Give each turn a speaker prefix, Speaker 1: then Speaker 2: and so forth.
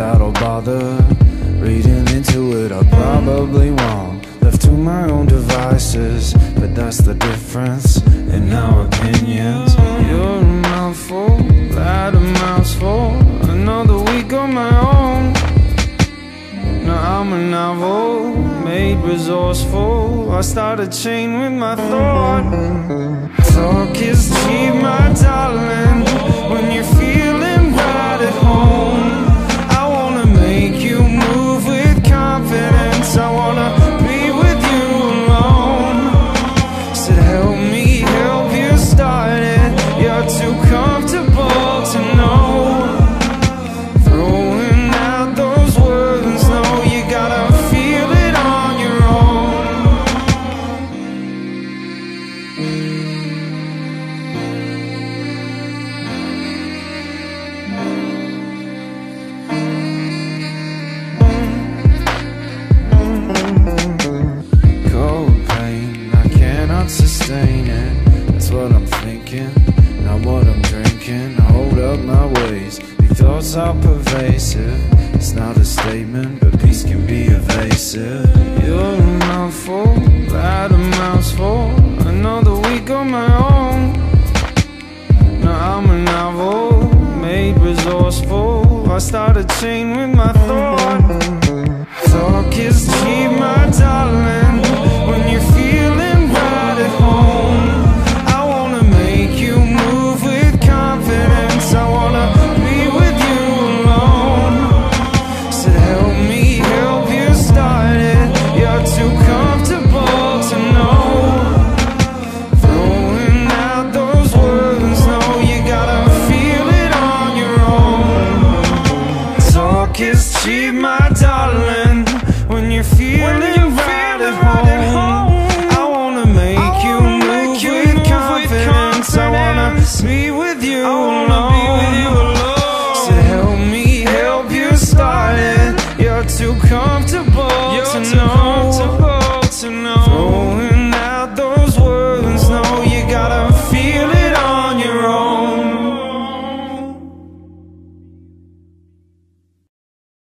Speaker 1: doubt or bother reading into it. I'm probably wrong, left to my own devices, but that's the difference in our opinions. You're a mouthful, that a mouthful. Another week on my own. Now I'm a novel, made resourceful. I start a chain with my thought. Talk is cheap, my darling. When you're thinking, not what I'm drinking. I hold up my ways, these thoughts are pervasive. It's not a statement, but peace can be evasive. You're a mouthful, that a mouthful. Another week on my own. Now I'm a novel, made resourceful. I start a chain with my thought. Talk is cheap, my darling. feeling right at home I wanna make I you wanna move, make you with, move confidence. with confidence I wanna be with you alone. So help me help you start it. You're too comfortable to know.